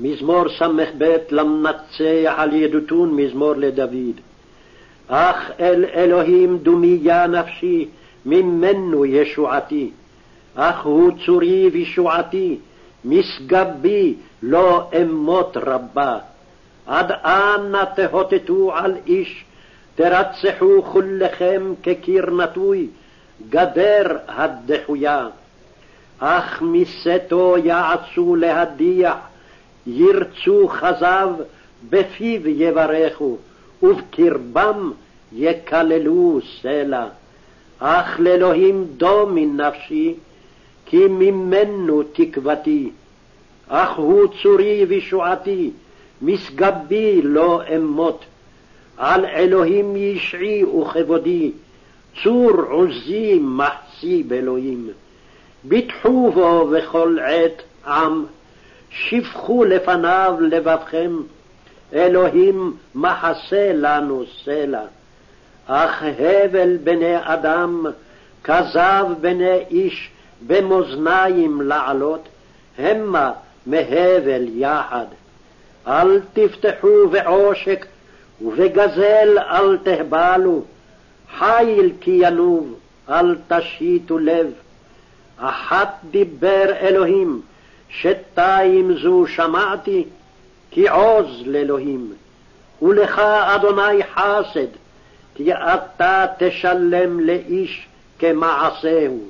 מזמור ס"ב למנצח על ידותון מזמור לדוד. אך אל אלוהים דומיה נפשי, ממנו ישועתי. אך הוא צורי וישועתי, משגבי לא אמות רבה. עד אנה תהוטטו על איש, תרצחו כולכם כקיר נטוי, גדר הדחויה. אך מסתו יעצו להדיח, ירצו חזב, בפיו יברכו, ובקרבם יקללו סלע. אך לאלוהים דומי נפשי, כי ממנו תקוותי. אך הוא צורי וישועתי, משגבי לא אמות. על אלוהים ישעי וכבודי, צור עוזי מחצי באלוהים. ביטחו בו בכל עת עם, שפכו לפניו לבבכם, אלוהים מחסה לנו סלע. אך הבל בני אדם, כזב בני איש, במאזניים לעלות, המה מהבל יחד. אל תפתחו בעושק, ובגזל אל תהבלו, חיל כי ינוב, אל תשיתו לב. אחת דיבר אלוהים, שתיים זו שמעתי, כי עוז לאלוהים. ולך, אדוני חסד, כי אתה תשלם לאיש כמעשהו.